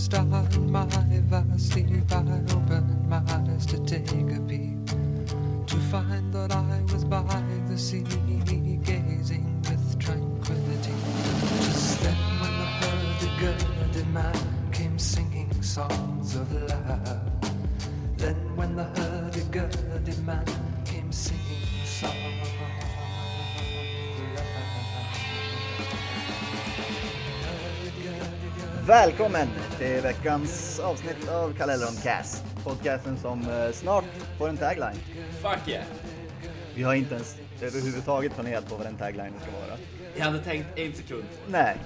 star in my vast sleep. I opened my eyes to take a peep, to find that I was by the sea, gazing with tranquility. Just then, when the hurdy-gurdy man came singing songs of love, then when the hurdy-gurdy man came singing songs. Välkommen till veckans avsnitt av Kalle Cast. Podcasten som eh, snart får en tagline. Fuck yeah! Vi har inte ens överhuvudtaget planerat på vad den tagline ska vara. Jag hade tänkt en sekund. Nej.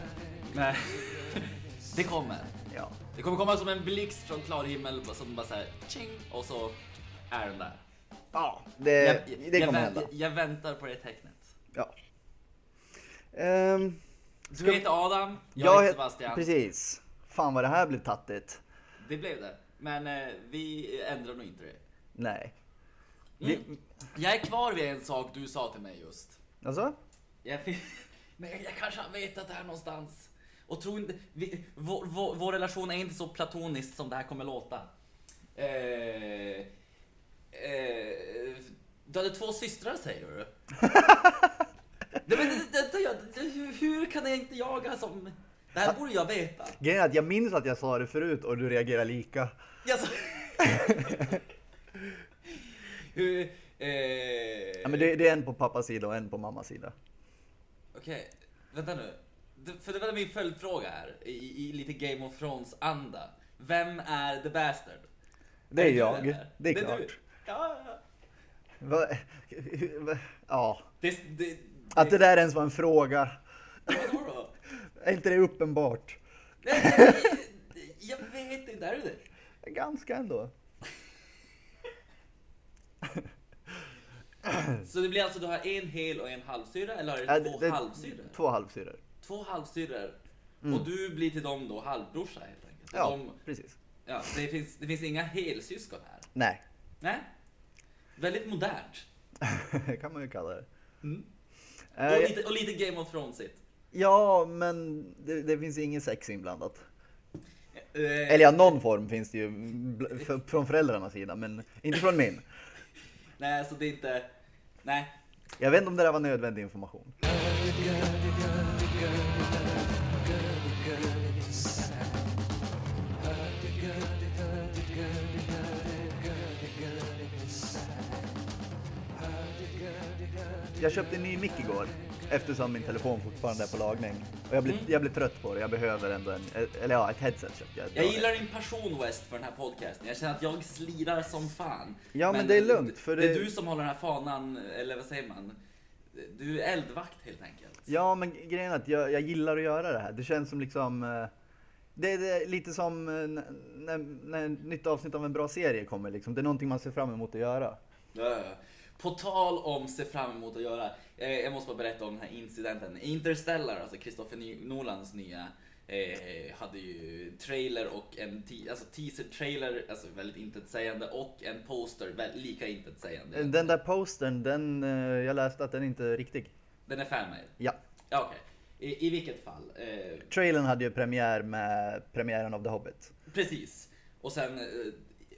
Nej. Det kommer. Ja. Det kommer komma som en blixt från klar himmel som bara såhär ching och så är den där. Ja, det, Jag, det jag, kommer vä- hända. jag, jag väntar på det tecknet. Ja. Ehm, Du heter Adam, jag, jag heter het- Sebastian. Precis. Fan vad det här blev tattigt. Det blev det. Men eh, vi ändrar nog inte det. Nej. Vi, Mm. Jag är kvar vid en sak du sa till mig just. alltså? Jag, men jag, kanske har vetat det här någonstans. Och tror inte, vi, vår, vår, vår relation är inte så platonisk som det här kommer låta. Eh, eh, du hade två systrar säger du? Nej, men, det, det, det, hur, hur kan jag inte jaga som... Det här borde jag veta. Grejen är att jag minns att jag sa det förut och du reagerar lika. Jag sa... hur, eh, Ja, men det, det är en på pappas sida och en på mammas sida. Okej, vänta nu. Det- För det var min följdfråga här, i, i lite Game of Thrones-anda. Vem är the bastard? Det är jag. eller? Det är klart. Ja, ja. Va, va, ja. Det, det, Att det där ens var en fråga. Är inte det uppenbart? Jag vet inte, är det det? Ganska ändå. Så det blir alltså, du har en hel och en halvsyra, eller har du Ja, två det- halvsyror? Två halvsyror. Två halvsyror. Och du blir till dem då halvbrorsa helt enkelt? Ja, De, precis. ja, det, finns, det finns inga helsyskon här? Nej, Nej? Väldigt modernt. kan man ju kalla det. Mm. Eh, Och lite, och lite Game of Thrones-igt. Ja, men det, det finns ingen sex inblandat. Eh, Eller ja, någon form finns det ju bl- från föräldrarnas sida, men inte från min. Nej, så det är inte... Nej. Jag vet inte om det där var nödvändig information. Jag köpte en ny mick igår eftersom min telefon fortfarande är på lagning. Och jag blir, jag blir trött på det. Jag behöver ändå en, eller ja, ett headset köpte jag. Jag gillar din passion West för den här podcasten. Jag känner att jag slirar som fan. Ja, men det är lugnt, för det... är det- du som håller den här fanan, eller vad säger man? Du är eldvakt helt enkelt. Ja, men grejen är att jag, jag gillar att göra det här. Det känns som liksom... eh, Det är, är lite som eh, när, när ett nytt avsnitt av en bra serie kommer liksom. Det är någonting man ser fram emot att göra. Ja. På tal om se fram emot att göra. eh, Jag måste bara berätta om den här incidenten. Interstellar, alltså Christopher Nolans nya, eh, hade ju trailer och en te- alltså teaser-trailer, alltså väldigt intetsägande, och en poster, väldigt lika intetsägande. Eh, Den där postern, den, eh, jag läste att den inte är riktig. Den är fanmade? Ja. Ja, okej. I, I vilket fall. Eh, Trailern hade ju premiär med premiären av The Hobbit. precis. Och sen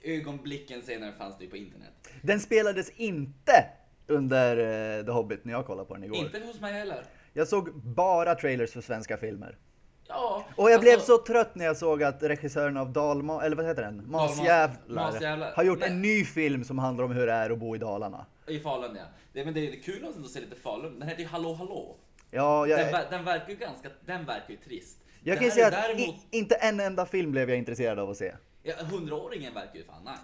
ögonblicken senare fanns det ju på internet. Den spelades inte under eh, The Hobbit när jag kollade på den igår. Inte hos mig heller. Jag såg bara trailers för svenska filmer. Ja. Och jag blev alltså, så trött när jag såg att regissören av Dalma, eller vad heter den? Masjävlar, Masjävlar. har gjort Nej. en ny film som handlar om hur det är att bo i Dalarna. I Falun ja. Det, men det är kul att se lite Falun. Den heter ju Hallå Hallå. Ja, jag, Den, den verkar ju ganska, den verkar ju trist. jag kan ju säga att däremot, i, inte en enda film blev jag intresserad av att se. Ja, hundraåringen verkar ju fan nice.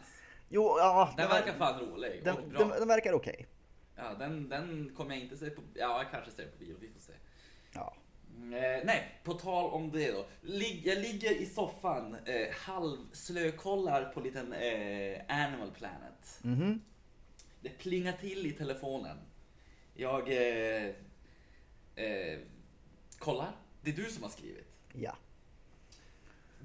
Jo, ja, Den ver- verkar fan rolig den, och bra. den, den verkar okej. Ja, den, den kommer jag inte se på, ja jag kanske ser på bio, vi får se. Ja. Mm, Eh, nej, på tal om det då. Lig, jag ligger i soffan, eh, halvslökollar på liten eh, Animal Planet. Mhm. Det plingar till i telefonen. Jag eh, eh, kollar. Det är du som har skrivit. Ja.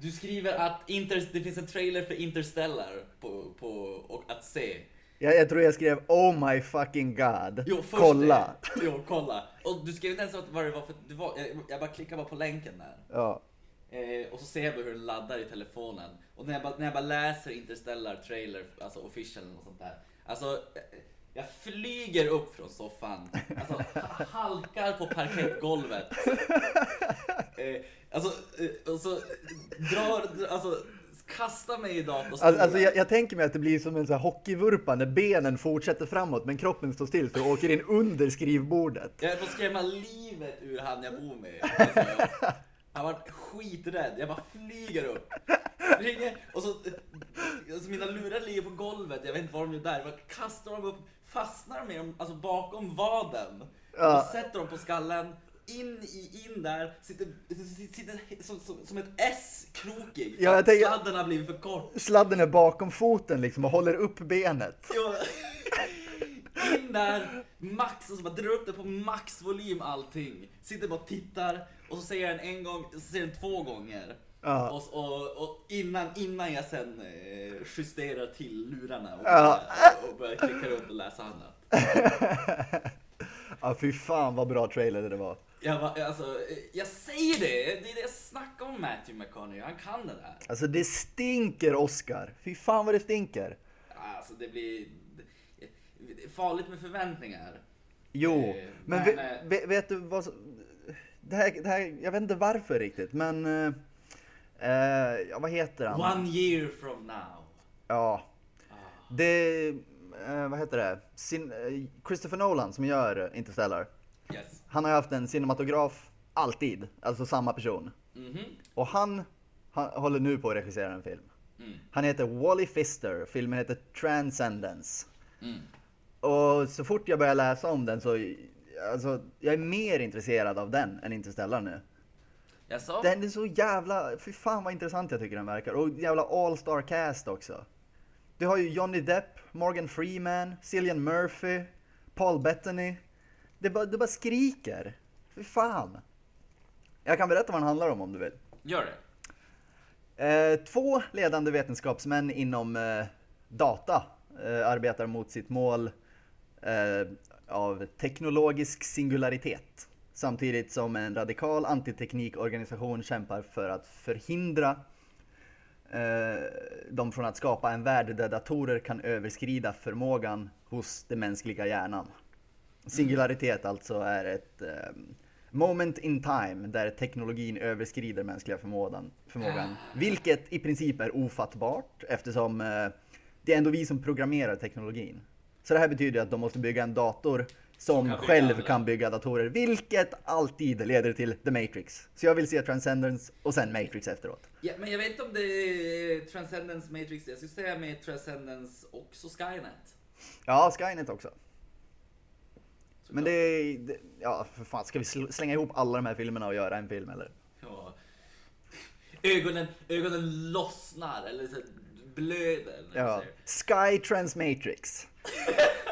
Du skriver att inter, det finns en trailer för Interstellar på, på, och att se. Jag, jag tror jag skrev Oh my fucking god. Jo, Kolla. Det. Jo, kolla. Och du skrev inte ens vad det var för... Du var, jag, jag bara klickade bara på länken där. Ja. Eh, och så ser jag hur den laddar i telefonen. Och när jag bara, när jag bara läser Interstellar trailer, alltså official och sånt där. Alltså, eh, jag flyger upp från soffan. Alltså, ha- halkar på parkettgolvet. Eh, alltså, eh, och så drar, alltså, kastar mig i datorstolen. Alltså, alltså jag, jag tänker mig att det blir som en sån här hockeyvurpa när benen fortsätter framåt men kroppen står still så åker in under skrivbordet. Jag att skrämma livet ur han jag bor med. Alltså, han var skiträdd. Jag bara flyger upp. Springer och så, alltså mina lurar ligger på golvet. Jag vet inte var de är där. Jag kastar dem upp, fastnar med dem alltså bakom vaden. Ja. Och sätter dem på skallen. In, i, in där, sitter, sitter som, som, som ett S krokig. Ja, jag tänker- Sladden har blivit för kort. Sladden är bakom foten liksom och håller upp benet. Jo. In där, max, och så bara drar upp det på maxvolym allting. Sitter bara och tittar och så säger den en gång, så säger den två gånger. Ja. Och, och, och innan, innan jag sen eh, justerar till lurarna och, Ja. och börjar klicka runt och läsa annat. Ja fy fan vad bra trailer det var. Jag, bara, alltså, jag säger det, det är det jag snackar om Matthew McConaughey, han kan det där. Alltså det stinker Oscar. Fy fan vad det stinker. Alltså det blir det är farligt med förväntningar. Jo, Eh, men men, ve, eh, ve, vet du vad. Det här, det här, jag vet inte varför riktigt men... eh, Eh, vad heter han? One year from now. Ja. Ah. Det... Eh, vad heter det? Sin, Christopher Nolan som gör Interstellar. Han har haft en cinematograf alltid, alltså samma person. Mhm. Och han, han håller nu på att regissera en film. Mm. Han heter Wally Pfister, filmen heter Transcendence. Mm. Och så fort jag börjar läsa om den så, alltså, jag är mer intresserad av den än Interstellar nu. Jag sa? Den är så jävla, fy fan vad intressant jag tycker den verkar. Och jävla all-star cast också. Du har ju Johnny Depp, Morgan Freeman, Cillian Murphy, Paul Bettany. Det bara, det bara skriker. Fy fan. Jag kan berätta vad den handlar om om du vill. Gör det. Eh, två ledande vetenskapsmän inom eh, data eh, arbetar mot sitt mål av teknologisk singularitet. Samtidigt som en radikal antiteknikorganisation kämpar för att förhindra dem från att skapa en värld där datorer kan överskrida förmågan hos den mänskliga hjärnan. Singularitet alltså är ett eh, moment in time där teknologin överskrider mänskliga förmågan, förmågan. Vilket i princip är ofattbart eftersom eh, det är ändå vi som programmerar teknologin. Så det här betyder att de måste bygga en dator som kan själv alla. kan bygga datorer, vilket alltid leder till The Matrix. Så jag vill se Transcendence och sen Matrix efteråt. Ja, men jag vet inte om det är Transcendence Matrix. Jag skulle säga med Transcendence också Skynet. Ja, Skynet också. Men det är, det, ja för fan, ska vi sl- slänga ihop alla de här filmerna och göra en film eller? Ja. Ögonen, ögonen lossnar eller så blöder. Ja. Sky Transmatrix.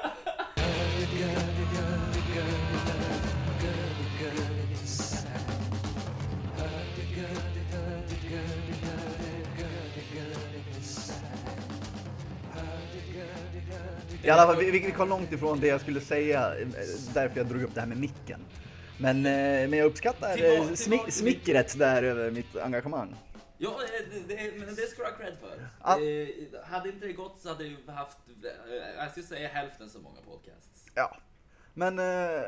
I alla fall, vi, vi kom långt ifrån det jag skulle säga, eh, därför jag drog upp det här med micken. Men, eh, men jag uppskattar Tillbaka- eh, smi, smickret där över mitt engagemang. Ja, det, det, men det ska du ha cred för. Ja. Eh, hade inte det gått så hade vi haft, jag skulle säga hälften så många podcasts. Ja, men eh,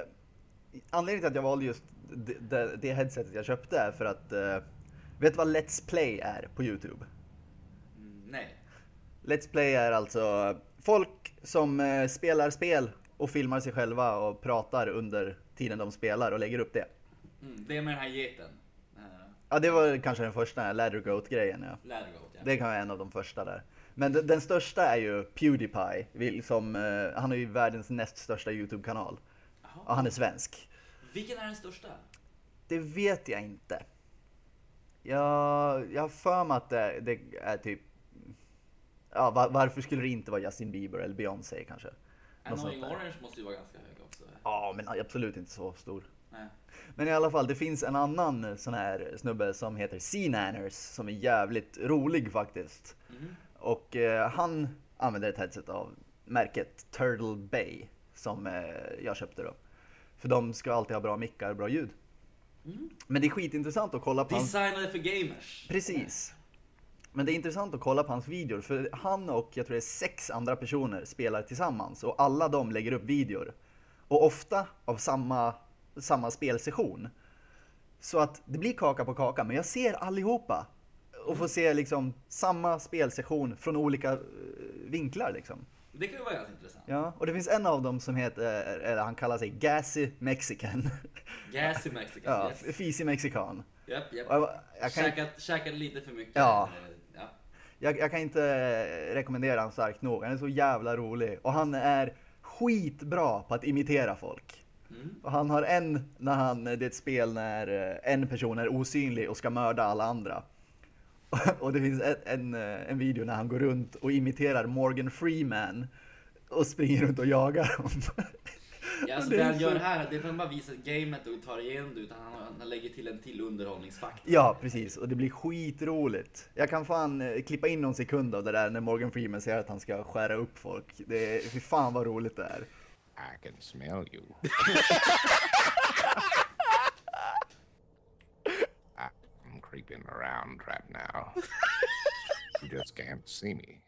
anledningen till att jag valde just det, det, det headsetet jag köpte är för att, eh, vet du vad Let's Play är på Youtube? Mm, nej. Let's Play är alltså folk som eh, spelar spel och filmar sig själva och pratar under tiden de spelar och lägger upp det. Mm, det är med den här geten. Uh, Ja, det var kanske den första Ladder Goat-grejen. Ja. Lädergoat, ja. Det kan vara en av de första där. Men den, den största är ju Pewdiepie, som, eh, han är ju världens näst största Youtube-kanal. Och han är svensk. Vilken är den största? Det vet jag inte. Jag, jag har för mig att det, det är typ... Ja, var, varför skulle det inte vara Justin Bieber eller Beyoncé kanske? Annoying. Orange måste ju vara ganska hög också. Ja, men absolut inte så stor. Nej. Men i alla fall, det finns en annan sån här snubbe som heter C-Nanners som är jävligt rolig faktiskt. Mhm. Och eh, han använder ett headset av märket Turtle Bay som eh, jag köpte då. För de ska alltid ha bra mickar och bra ljud. Men det är skitintressant att kolla på. Designade för gamers. Precis. Men det är intressant att kolla på hans videor för han och jag tror det är sex andra personer spelar tillsammans och alla de lägger upp videor. Och ofta av samma, samma spelsession. Så att det blir kaka på kaka, men jag ser allihopa. Och får se liksom samma spelsession från olika eh, vinklar liksom. Det kan ju vara ganska intressant. Ja, och det finns en av dem som heter, eller han kallar sig Gassy Mexican. Gassy Mexican, ja, yes. fisig mexikan. Japp, japp. Jag, jag, kan, Käkat, käkat lite för mycket. Ja. Ja. jag, jag kan inte rekommendera honom starkt nog. Han är så jävla rolig. Och han är skitbra på att imitera folk. Mm. Och han har en, när han, det är ett spel när eh, en person är osynlig och ska mörda alla andra. Och det finns en, en, eh, en video när han går runt och imiterar Morgan Freeman och springer runt och jagar dem. Ja, alltså Det det är han gör så- här, det är inte han bara visar gamet och tar igen det, utan han, han lägger till en till underhållningsfaktor. Ja, precis. Och det blir skitroligt. Jag kan fan eh, klippa in någon sekund av det där när Morgan Freeman säger att han ska skära upp folk. Det är, fy fan vad roligt det är. I can smell you. I- I'm creeping around right now. you just can't see me.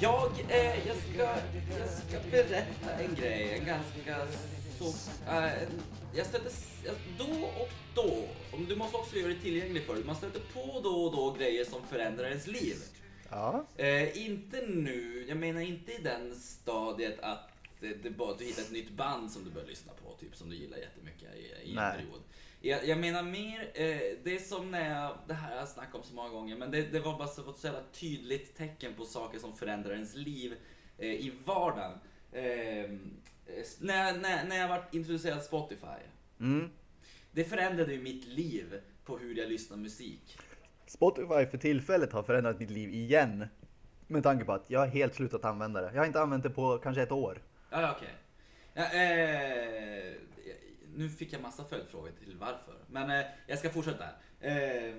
Jag, eh, jag, ska, jag ska berätta en grej, en ganska så... Eh, jag stöter då och då, du måste också göra det tillgängligt för dig, man stöter på då och då grejer som förändrar ens liv. Ja, Eh, inte nu, jag menar inte i den stadiet att det, det bara, du hittar ett nytt band som du börjar lyssna på, typ som du gillar jättemycket i, i en Nej. period. Jag, jag menar mer, eh, det är som när jag, det här har jag snackat om så många gånger, men det, det var bara så, ett så jävla tydligt tecken på saker som förändrar ens liv eh, i vardagen. Eh, när, när, när jag varit introducerad Spotify. mm. Det förändrade ju mitt liv på hur jag lyssnar musik. Spotify för tillfället har förändrat mitt liv igen. Med tanke på att jag har helt slutat använda det. Jag har inte använt det på kanske ett år. Ja, ja, okej. Eh, nu fick jag massa följdfrågor till varför. Men eh, jag ska fortsätta. Eh,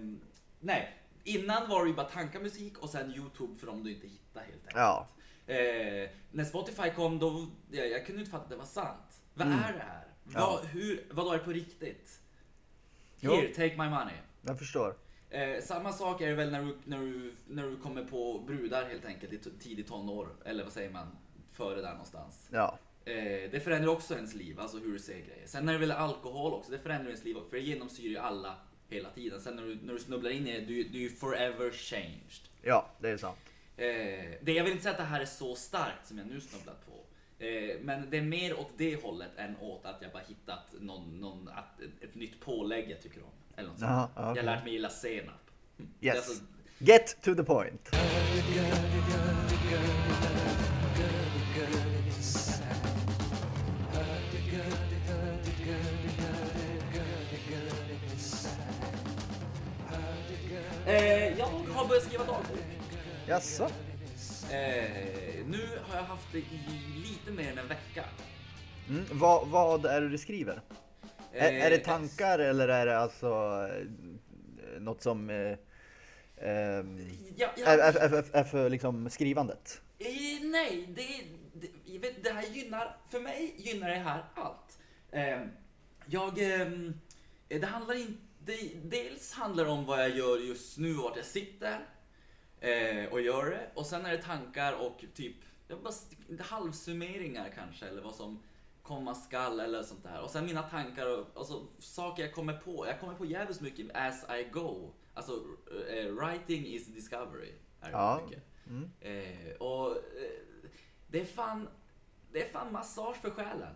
nej, innan var det ju bara tankamusik och sen Youtube för om du inte hittar helt enkelt. Ja. Eh, när Spotify kom då, jag, jag kunde inte fatta att det var sant. Vad Mm. är det här? Ja. Vad, hur, vad är det på riktigt? Jo. Here, take my money. Jag förstår. Eh, samma sak är det väl när du, när, du, när du kommer på brudar helt enkelt i tidig tonår. Eller vad säger man? Före där någonstans. Ja. Eh, det förändrar också ens liv, alltså hur du ser grejer. Sen är det väl alkohol också, det förändrar ens liv för det genomsyrar ju alla hela tiden. Sen när du, när du snubblar in i det, du, du är ju forever changed. Ja, det är sant. Eh, det, jag vill inte säga att det här är så starkt som jag nu snubblat på. Eh, men det är mer åt det hållet än åt att jag bara hittat någon, någon, att, ett, ett nytt pålägg jag tycker om. Eller något sånt. Jaha, ja, Jag har lärt mig gilla senap. Mm. Yes. alltså- Get to the point. Eh, jag har börjat skriva dagbok. Jaså? Eh, nu har jag haft det i lite mer än en vecka. Mm. Vad, vad är det du skriver? Är, är det tankar eller är det alltså eh, något som eh, ehm, Ja, ja, är, är, är, för liksom skrivandet? Eh, nej, det, det, vet, det här gynnar, för mig gynnar det här allt. Eh, jag, ehm, det handlar inte, dels handlar det om vad jag gör just nu, vart jag sitter eh, och gör det. Och sen är det tankar och typ, jag bara, halvsummeringar kanske, eller vad som komma skall eller sånt där. Och sen mina tankar och alltså, saker jag kommer på. Jag kommer på jävligt mycket as I go. Alltså, eh, writing is discovery. Är det Ja. mycket. Mm. Eh, och eh, det är fan, det är fan massage för själen.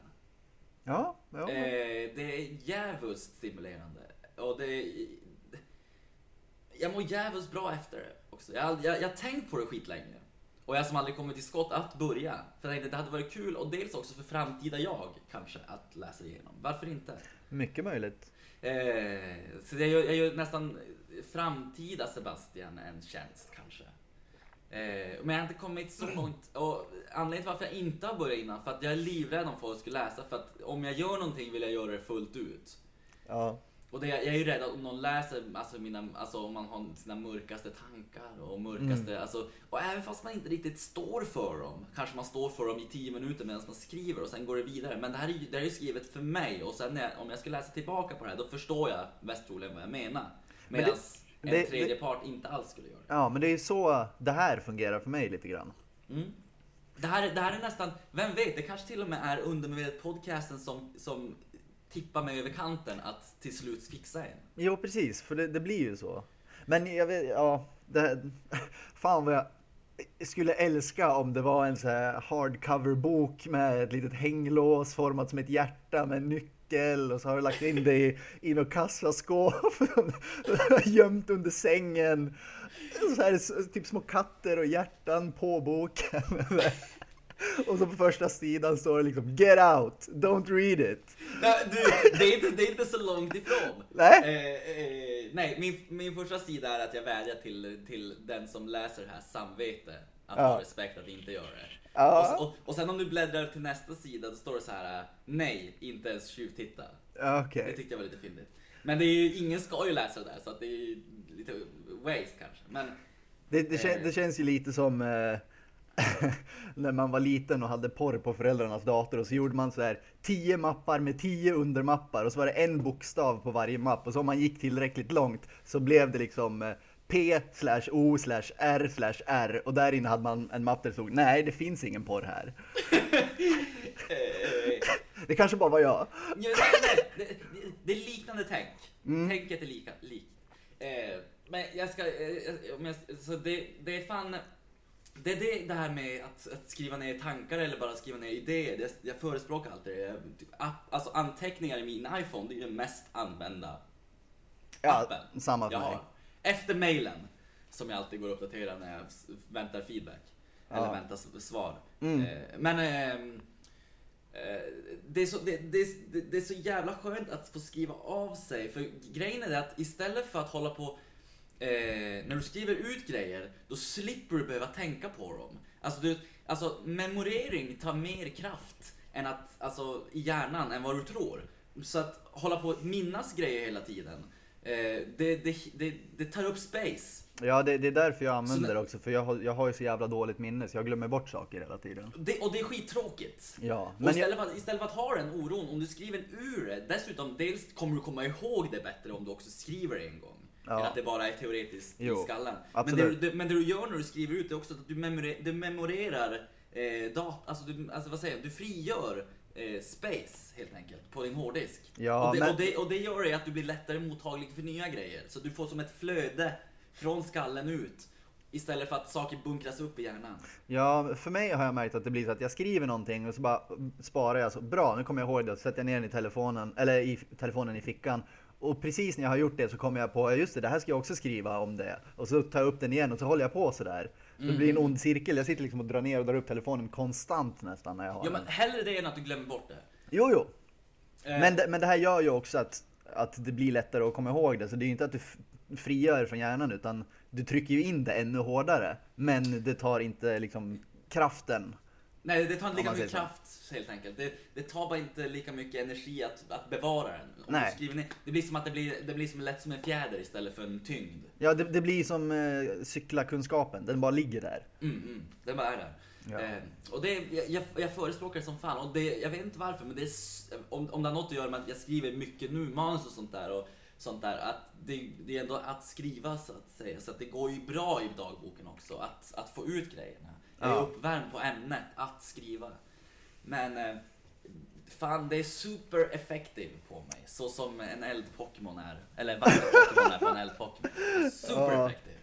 Ja, ja. Eh, det är jävligt stimulerande. Och det jag mår jävligt bra efter det också. Jag, har tänkt på det skitlänge. Och jag som aldrig kommit till skott att börja. För jag tänkte att det hade varit kul och dels också för framtida jag kanske att läsa igenom. Varför inte? Mycket möjligt. Eh, så jag gör, jag gör nästan framtida Sebastian en tjänst kanske. Eh, men jag har inte kommit så långt. Och anledningen till varför jag inte har börjat innan, för att jag är livrädd om folk skulle läsa. För att om jag gör någonting vill jag göra det fullt ut. Ja. Och det, jag är ju rädd att om någon läser, alltså, mina, alltså om man har sina mörkaste tankar och mörkaste, Mm. alltså, och även fast man inte riktigt står för dem, kanske man står för dem i 10 minuter medan man skriver och sen går det vidare. Men det här är ju det här är skrivet för mig och sen jag, om jag ska läsa tillbaka på det här, då förstår jag mest troligen vad jag menar. Men Medan det- en tredje part inte alls skulle göra det. Ja, men det är ju så det här fungerar för mig lite grann. Mm. Det, här, är- det här är nästan, vem vet, det kanske till och med är undermedvetet podcasten som, som tippa mig över kanten att till slut fixa en. Jo, precis, för det, det blir ju så. Men jag vet, ja, det, fan vad jag skulle älska om det var en så här hardcover-bok med ett litet hänglås format som ett hjärta med en nyckel och så har du lagt in det i, i något kassaskåp gömt under sängen. Så här, typ små katter och hjärtan på boken. Och så på första sidan står det liksom Get out, don't read it. Nej, du, det, är inte, det är inte så långt ifrån. Nej. Eh, eh, nej, min, min första sida är att jag vädjar till, till den som läser det här samvete att Ja. ha respekt att inte göra det. Ja. Och, och, och sen om du bläddrar till nästa sida, då står det så här: nej, inte ens tjuvtitta. Okej. Det tyckte jag var lite fyndigt. Men det är ju, ingen ska ju läsa det där, så att det är lite waste kanske. Men Det, det, kän, Eh. det känns ju lite som eh, när man var liten och hade porr på föräldrarnas dator och så gjorde man så här tio mappar med tio undermappar och så var det en bokstav på varje mapp och så om man gick tillräckligt långt så blev det liksom eh, P slash O slash R slash R och där inne hade man en mapp där det stod nej det finns ingen porr här. Det kanske bara var jag. Ja, nej, nej, det, det, är liknande tänk. Mm. Tänket är lika, likt. Eh, men jag ska, eh, jag, så det, det är fan, det är det, det här med att, att skriva ner tankar eller bara skriva ner idéer. Det, jag förespråkar alltid det. Alltså anteckningar i min iPhone, det är den mest använda Ja, appen samma för jag mig. har. Efter mailen, som jag alltid går och uppdaterar när jag väntar feedback. Eller Ja. väntar s- svar. Mm. Eh, men ehm, eh, det, är så, det, det, det är så jävla skönt att få skriva av sig. För grejen är det att istället för att hålla på eh, när du skriver ut grejer, då slipper du behöva tänka på dem. Alltså, du, alltså memorering tar mer kraft än att, alltså, i hjärnan än vad du tror. Så att hålla på att minnas grejer hela tiden, eh, det, det, det, det tar upp space. Ja det, det är därför jag använder det också för jag har, jag har ju så jävla dåligt minne så jag glömmer bort saker hela tiden. Det, och det är skittråkigt. Ja, Och men jag, istället, för att, istället för att ha den oron, om du skriver ur det, dessutom dels kommer du komma ihåg det bättre om du också skriver det en gång. Ja. Än att det bara är teoretiskt Jo, i skallen. Men det, det, men det du gör när du skriver ut det är också att du, memore, du memorerar eh, data, alltså, du, alltså vad säger jag, du frigör eh, space helt enkelt på din hårddisk. Ja, och, det, men- och, det, och det gör det att du blir lättare mottaglig för nya grejer. Så du får som ett flöde från skallen ut. Istället för att saker bunkras upp i hjärnan. Ja, för mig har jag märkt att det blir så att jag skriver någonting och så bara sparar jag så bra, nu kommer jag ihåg det, så sätter jag ner den i telefonen, eller i telefonen i fickan. Och precis när jag har gjort det så kommer jag på, just det, det här ska jag också skriva om det. Och så tar jag upp den igen och så håller jag på sådär. Så det blir en ond cirkel, jag sitter liksom och drar ner och drar upp telefonen konstant nästan när jag har Ja men hellre det än att du glömmer bort det. Jo, jo. Eh, Men det, men det här gör ju också att, att det blir lättare att komma ihåg det. Så det är ju inte att du frigör från hjärnan utan du trycker ju in det ännu hårdare. Men det tar inte liksom kraften. Nej, det tar inte lika mycket säger så. kraft helt enkelt. Det, det tar bara inte lika mycket energi att, att bevara den. Om Nej. Ner, det blir som att det blir, det blir som lätt som en fjäder istället för en tyngd. Ja, det, det blir som eh, cykla-kunskapen. Den bara ligger där. Mm, mm, den bara är där. Ja. Eh, och det, jag, jag, förespråkar det som fan. Och det, jag vet inte varför, men det är, om, om det har något att göra med att jag skriver mycket nu, manus och sånt där. Och sånt där att det, det är ändå att skriva så att säga. Så att det går ju bra i dagboken också, att, att få ut grejerna. Jag är Ja. uppvärmd på ämnet, att skriva. Men eh, fan, det är super effective på mig. Så som en eld-Pokémon är. Eller varje Pokémon är på en eld-Pokémon. Super Ja. effective.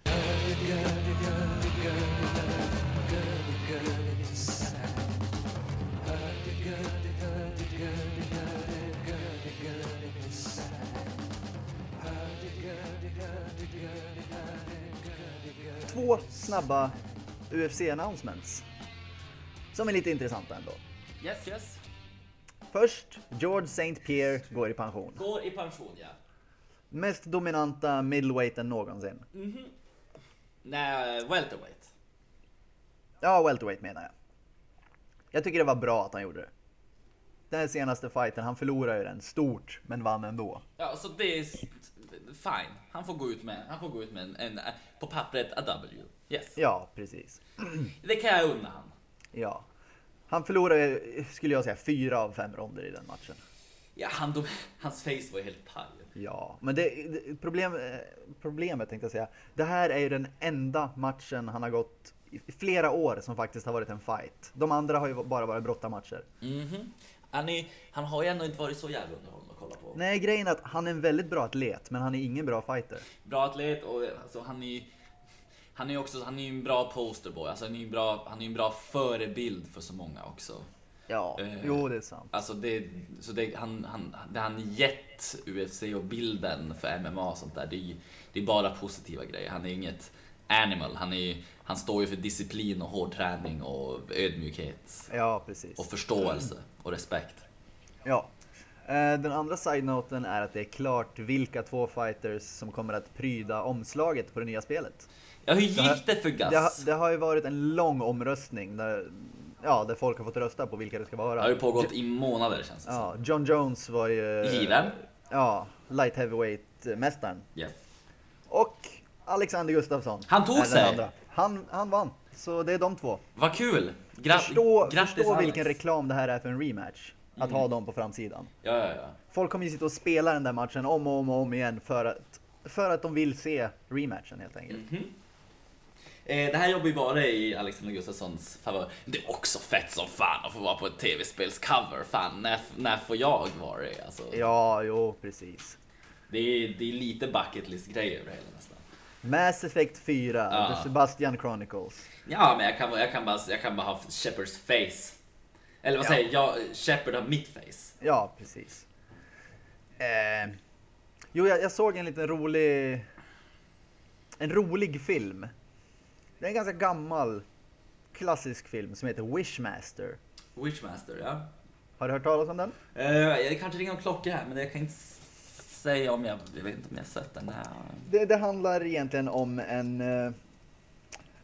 Två snabba UFC-announcements. Som är lite intressanta ändå. Yes, yes. Först, George St. Pierre går i pension. Går i pension, ja. Mest dominanta middleweighten någonsin. Nej, welterweight. Ja, welterweight menar jag. Jag tycker det var bra att han gjorde det. Den här senaste fighten, han förlorade ju den stort, men vann ändå. Ja, så det är fine. Han får gå ut med, han får gå ut med en, en på pappret a W. Yes. Ja, precis. Det kan jag unna han. Ja. Han förlorade, skulle jag säga, fyra av fem ronder i den matchen. Ja, han, då, hans face var ju helt paj. Ja, men det, det problem, problemet tänkte jag säga. Det här är ju den enda matchen han har gått i flera år som faktiskt har varit en fight. De andra har ju bara varit brottarmatcher. Mhm. Han, är, han har ju ändå inte varit så jävla underhållande att kolla på. Nej, grejen är att han är en väldigt bra atlet, men han är ingen bra fighter. Bra atlet och alltså, han är han är också han är en bra posterboy. Alltså, han är ju en bra, han är ju en bra förebild för så många också. Ja, Eh, jo det är sant. Alltså det, så det, han, han, det han gett UFC och bilden för MMA och sånt där, det är, det är bara positiva grejer. Han är inget animal. Han, är, han står ju för disciplin och hård träning och ödmjukhet Ja, precis. och förståelse och respekt. Ja. Eh, Den andra side-noten är att det är klart vilka två fighters som kommer att pryda omslaget på det nya spelet. Ja, hur Det här- gick det för Gus? Det har, det har ju varit en lång omröstning där, ja, där folk har fått rösta på vilka det ska vara. Det har ju pågått i månader känns det Ja, John Jones var ju... Given? Ja, light heavyweight-mästaren. Yes. Och Alexander Gustafsson. Han tog sig. Han, han vann. Så det är de två. Vad kul! Gra- Förstå, grattis förstå Alex. vilken reklam det här är för en rematch. Att Mm. ha dem på framsidan. Ja, ja, ja. Folk kommer ju sitta och spela den där matchen om och om och om igen för att, för att de vill se rematchen helt enkelt. Mhm. Eh, det här jobbar ju bara i Alexander Gustafssons favör. Det är också fett som fan att få vara på ett tv-spelscover. Fan, när, när får jag vara det? Alltså, Ja, jo, precis. det, är, det är lite bucket list grejer över hela nästan. Mass Effect 4, Ja. The Sebastian Chronicles. Ja, men jag kan, jag kan, bara, jag kan bara ha Shepards face. Eller vad Ja. säger jag? Shepard har mitt face. Ja, precis. Eh, jo, jag, jag såg en liten rolig... En rolig film. Det är en ganska gammal klassisk film som heter Wishmaster. Witchmaster, ja. Har du hört talas om den? Eh, jag kanske ringer en klocka här, men jag kan inte s- säga om jag... Jag vet inte om jag sett den. här. Det, det handlar egentligen om en... eh,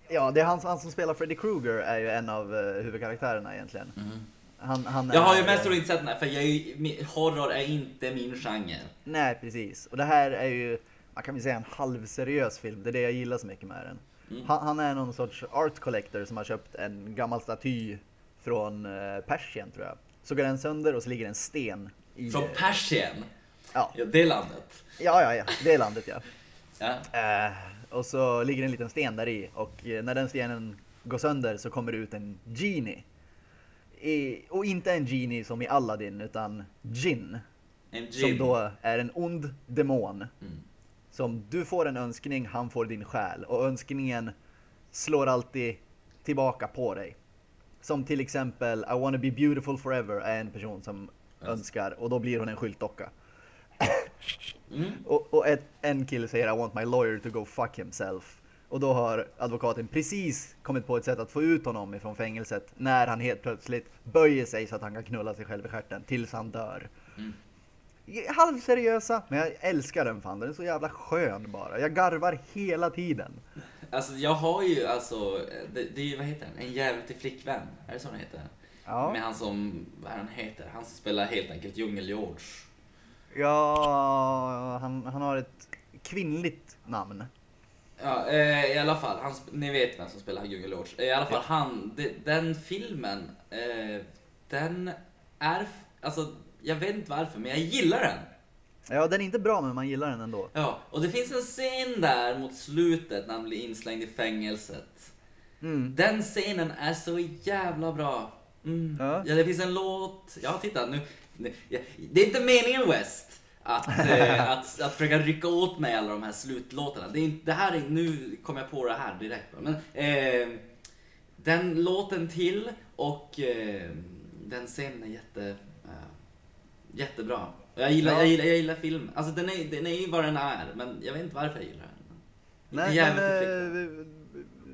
Ja, det är han, han som spelar Freddy Krueger är ju en av eh, huvudkaraktärerna egentligen. Mhm. Han, han Jag har ju mest troligt inte sett den här, för jag är ju, horror är inte min genre. Nej, precis. Och det här är ju, man kan väl säga en halvseriös film. Det är det jag gillar så mycket med den. Mm. Han, han är någon sorts art collector som har köpt en gammal staty från eh, Persien tror jag. Så går den sönder och så ligger en sten i... Från Persien, ja, ja det landet. ja, ja, ja, det är landet ja. Ja. Eh, och så ligger en liten sten där i och eh, när den stenen går sönder så kommer det ut en genie. I, och inte en genie som i Aladdin utan Jin. En Som gin. då är en ond demon. Mm. Som du får en önskning, han får din själ. Och önskningen slår alltid tillbaka på dig. Som till exempel I wanna be beautiful forever är en person som önskar och då blir hon en skyltdocka. Mm. Och, och ett, en kille säger I want my lawyer to go fuck himself. Och då har advokaten precis kommit på ett sätt att få ut honom ifrån fängelset när han helt plötsligt böjer sig så att han kan knulla sig själv i stjärten tills han dör. Mm. Halvseriösa, men jag älskar den fan. Den är så jävla skön bara. Jag garvar hela tiden. Alltså jag har ju alltså, det, det är ju, vad heter den? En jävel till flickvän. Är det så den heter? Ja. Med han som, vad är han heter? Han som spelar helt enkelt Djungel-George. Ja, han, han har ett kvinnligt namn. Ja, eh, i alla fall, han, ni vet vem som spelar Djungel-George. Eh, I alla fall han, de, den filmen, eh, den är, alltså jag vet inte varför, men jag gillar den. Ja, den är inte bra men man gillar den ändå. Ja, och det finns en scen där mot slutet när han blir inslängd i fängelset. Mm. Den scenen är så jävla bra. Mm. Ja. Ja. det finns en låt, ja titta nu, nu ja, det är inte meningen West att, eh, att, att försöka rycka åt mig alla de här slutlåtarna. Det, är, det här är, nu kom jag på det här direkt. Men, eh, den låten till och eh, den scenen är jätte, eh, jättebra. Jag gillar, Ja. jag, gillar, jag gillar film. Alltså den är, den är ju vad den är, men jag vet inte varför jag gillar den. Nej, Jävligt men, flickvän. eh, vi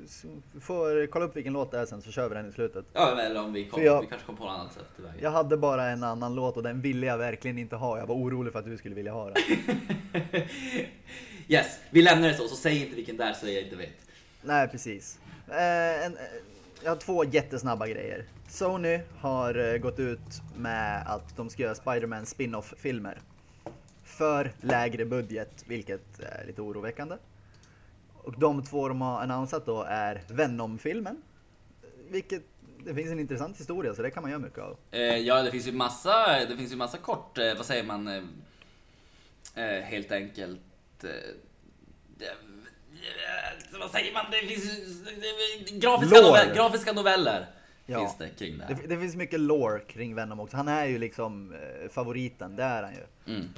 får kolla upp vilken låt det är sen så kör vi den i slutet. Ja, eller om vi, kom, jag- vi kanske kom på något annat sätt till vägen. Jag hade bara en annan låt och den ville jag verkligen inte ha. Jag var orolig för att du skulle vilja ha den. yes, vi lämnar det så, så säg inte vilken det är så jag inte vet. Nej, precis. Eh, en, eh, jag har två jättesnabba grejer. Sony har eh, gått ut med att de ska göra Spider-Man spin-off-filmer. För lägre budget, vilket är lite oroväckande. Och de två de har annonsat då är Venom-filmen. Vilket, det finns en intressant historia så det kan man göra mycket av. Eh, ja, det finns ju massa, det finns ju massa kort, eh, vad säger man, eh, eh, helt enkelt. Eh, eh, vad säger man? Det finns ju grafiska, novell, grafiska noveller. Ja. Finns det kring det här. Det, det finns mycket lore kring Venom också. Han är ju liksom favoriten, det är han ju. Mm.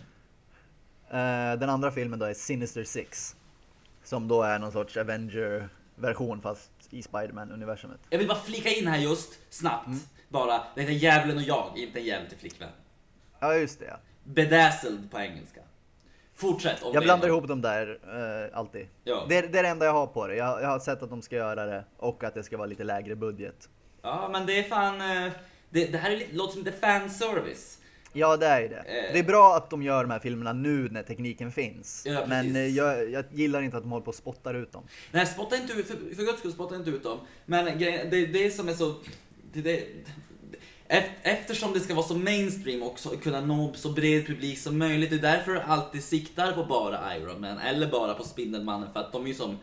Den andra filmen då är Sinister Six. Som då är någon sorts Avenger-version fast i Spider-Man-universumet. Jag vill bara flika in här just, snabbt, Mm. bara. Det heter Djävulen och jag, inte en djävul till flickvän. Ja, just det. ja. Bedazzled på engelska. Fortsätt. Jag blandar ihop dem där eh, alltid. Ja. Det, är- det är det enda jag har på det. Jag, jag har sett att de ska göra det och att det ska vara lite lägre budget. Ja, men det är fan... eh, Det, det här är, lite- låter som lite fanservice. Ja, det är ju det. Eh. Det är bra att de gör de här filmerna nu när tekniken finns. Ja, Men eh, jag, jag gillar inte att de håller på och spottar ut dem. Nej, spotta inte ut, för, för guds skull, spotta inte ut dem. Men det, det som är så... Det, det, eft- eftersom det ska vara så mainstream och så, kunna nå så bred publik som möjligt, det är därför jag alltid siktar på bara Iron Man eller bara på Spindelmannen för att de är ju som...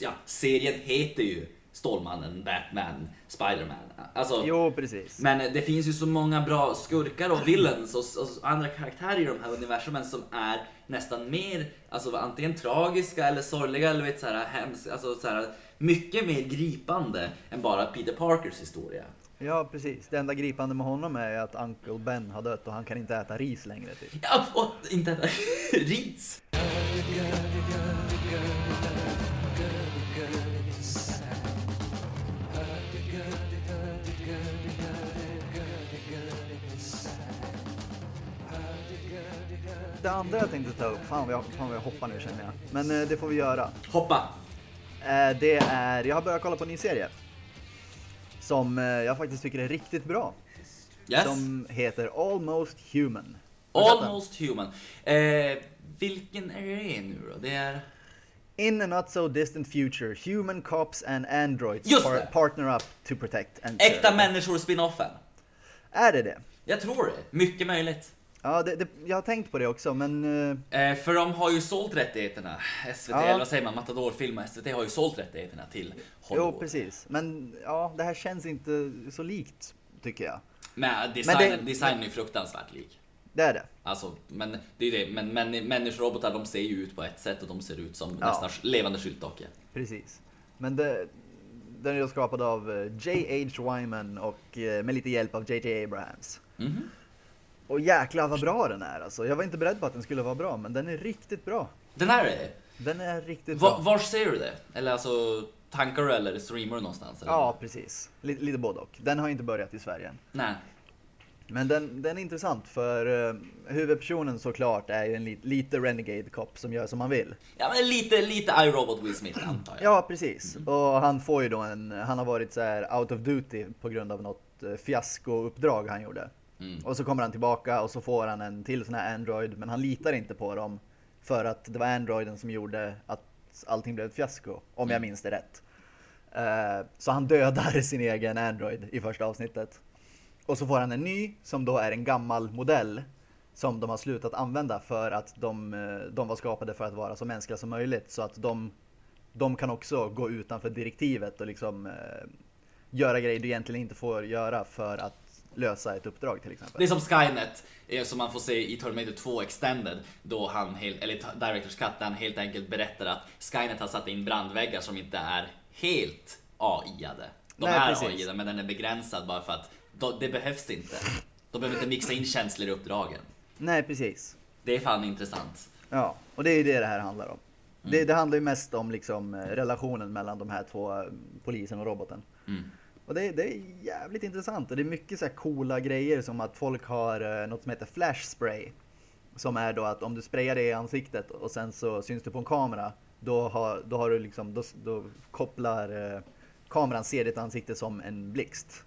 Ja, serien heter ju Stålmannen, Batman, Spiderman. Alltså, Jo, precis. Men det finns ju så många bra skurkar och villains och, och andra karaktärer i de här universumen som är nästan mer, alltså antingen tragiska eller sorgliga eller vet så här hemska, alltså så här mycket mer gripande än bara Peter Parkers historia. Ja, precis. Det enda gripande med honom är att Uncle Ben har dött och han kan inte äta ris längre. Typ. Ja, och inte ris. Det andra jag tänkte ta upp, fan vad jag, fan vad jag hoppar nu känner jag. Men eh, det får vi göra. Hoppa. Eh, det är, jag har börjat kolla på en ny serie. Som eh, jag faktiskt tycker är riktigt bra. Yes. Som heter Almost Human. Almost human. Eh, vilken är det nu då? Det är... In a not so distant future, human cops and androids Just par- det. partner up to protect and Äkta serve. människor spinoffen. Är det det? Jag tror det. Mycket möjligt. Ja, det, det, jag har tänkt på det också, men eh, Eh, för de har ju sålt rättigheterna. SVT, Ja. eller vad säger man, Matador-film och SVT har ju sålt rättigheterna till Hollywood. jo precis. Men ja, det här känns inte så likt, tycker jag. Men designen, Men det- designen är fruktansvärt lik. Det är det. Alltså, men det är det. Men, men människorobotar de ser ju ut på ett sätt och de ser ut som Ja. nästan levande skyltdockor. Precis. Men det, den är skapad av eh, J.H. Wyman och eh, med lite hjälp av J.J. Abrahams. Mhm. Och jäklar vad bra den är alltså. Jag var inte beredd på att den skulle vara bra, men den är riktigt bra. Den är Den är riktigt Va, bra. Var ser du det? Eller alltså, tankar du eller streamar du någonstans? Eller? Ja, precis. Lite, lite både och. Den har inte börjat i Sverige än. Nej. Men den, den är intressant för uh, huvudpersonen såklart är ju en li, lite renegade cop som gör som han vill. Ja, men lite, lite iRobot Will Smith antar jag. Ja, precis. Och han får ju då en, han har varit så här out of duty på grund av något eh, fiaskouppdrag han gjorde. Mm. Och så kommer han tillbaka och så får han en till sån här Android, men han litar inte på dem för att det var Androiden som gjorde att allting blev ett fiasko, om jag Mm. minns det rätt. Eh, så han dödar sin egen Android i första avsnittet. Och så får han en ny som då är en gammal modell som de har slutat använda för att de, eh, de var skapade för att vara så mänskliga som möjligt. Så att de, de kan också gå utanför direktivet och liksom eh, göra grejer du egentligen inte får göra för att lösa ett uppdrag till exempel. Det är som Skynet, eh, som man får se i Terminator 2 Extended, då han, helt, eller Directors Cut, där han helt enkelt berättar att Skynet har satt in brandväggar som inte är helt AI-ade. De Nej, är. AI-ade, men den är begränsad bara för att då, det behövs inte. De behöver inte mixa in känslor i uppdragen. Nej, precis. Det är fan intressant. Ja, och det är det det här handlar om. Det, det handlar ju mest om liksom eh, relationen mellan de här två, eh, polisen och roboten. Mm. Och det, det är jävligt intressant och det är mycket så här coola grejer som att folk har eh, något som heter flash spray. Som är då att om du sprayar det i ansiktet och sen så syns du på en kamera, då har, då har du liksom, då, då kopplar eh, kameran ser ditt ansikte som en blixt.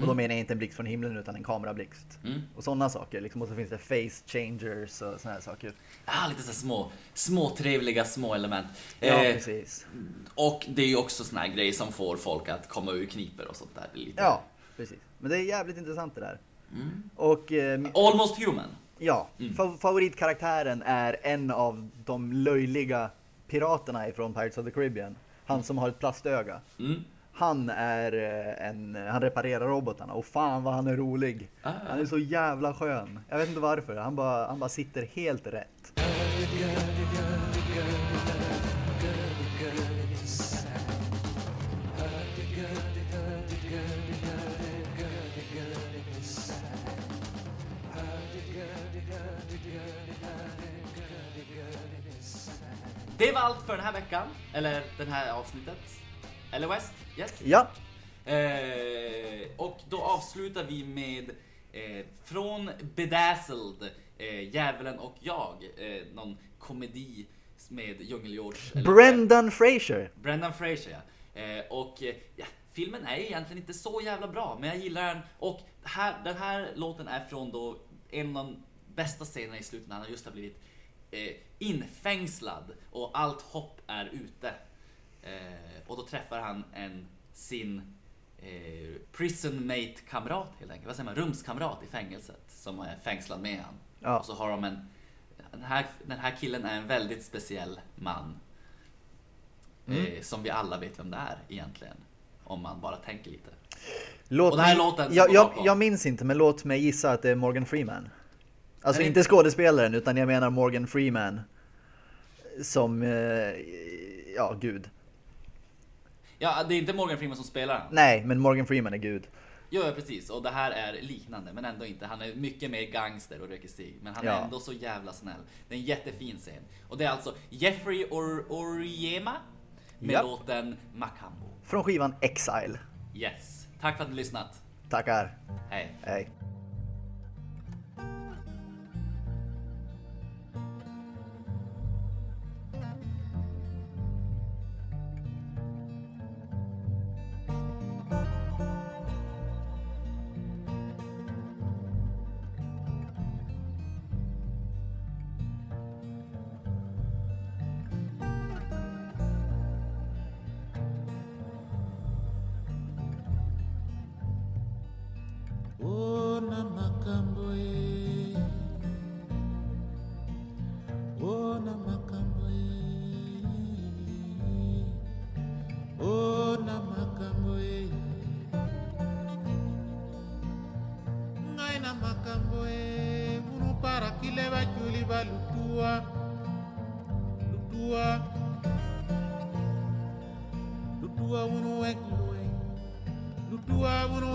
Och då menar jag inte en blixt från himlen utan en kamerablixt. Mm. Och sådana saker. Liksom, och så finns det face changers och här saker. Ah, lite så små, små trevliga små element. Ja, Eh, precis. och det är ju också såna här grejer som får folk att komma ur kniper och sånt där. Lite... Ja, precis. Men det är jävligt intressant det där. Mm. Och eh, Almost human. ja, Mm. fa- favoritkaraktären är en av de löjliga piraterna ifrån Pirates of the Caribbean. Han som har ett plastöga. Mm. Han är eh, en, han reparerar robotarna och fan vad han är rolig. Ah. Han är så jävla skön. Jag vet inte varför, han bara, han bara sitter helt rätt. Det var allt för den här veckan. Eller det här avsnittet. Eller West? Yes? Ja, Eh, och då avslutar vi med eh, Från Bedazzled, eh, Djävulen och jag. Eh, någon komedi med Djungel-George. Brendan Fraser. Brendan Fraser ja. Eh, och eh, ja, filmen är egentligen inte så jävla bra, men jag gillar den. Och här, den här låten är från då en av de bästa scenerna i slutet när han just har blivit eh, infängslad och allt hopp är ute. Eh, och då träffar han en sin eh, prison mate kamrat helt enkelt. Vad säger man? Rumskamrat i fängelset som är fängslad med han. Ja. Och så har de en den här, den här killen är en väldigt speciell man. Eh, som vi alla vet vem det är egentligen. Om man bara tänker lite. Låt Och den här mig- låten jag, jag, jag minns inte, men låt mig gissa att det är Morgan Freeman. Alltså Nej. inte skådespelaren, utan jag menar Morgan Freeman. Som, eh, ja gud. Ja, det är inte Morgan Freeman som spelar han. Nej, men Morgan Freeman är gud. Jo, ja, precis. Och det här är liknande, men ändå inte. Han är mycket mer gangster och röker cigg. Men han är Ja. ändå så jävla snäll. Det är en jättefin scen. Och det är alltså Jeffrey Or Oriema med Japp. låten Macambo. Från skivan Exile. Yes. Tack för att ni lyssnat. Tackar. Hej. Hej. Na makambo e munu parakile bajuli balutua lutua. Lutua. Munu weklue lutua munu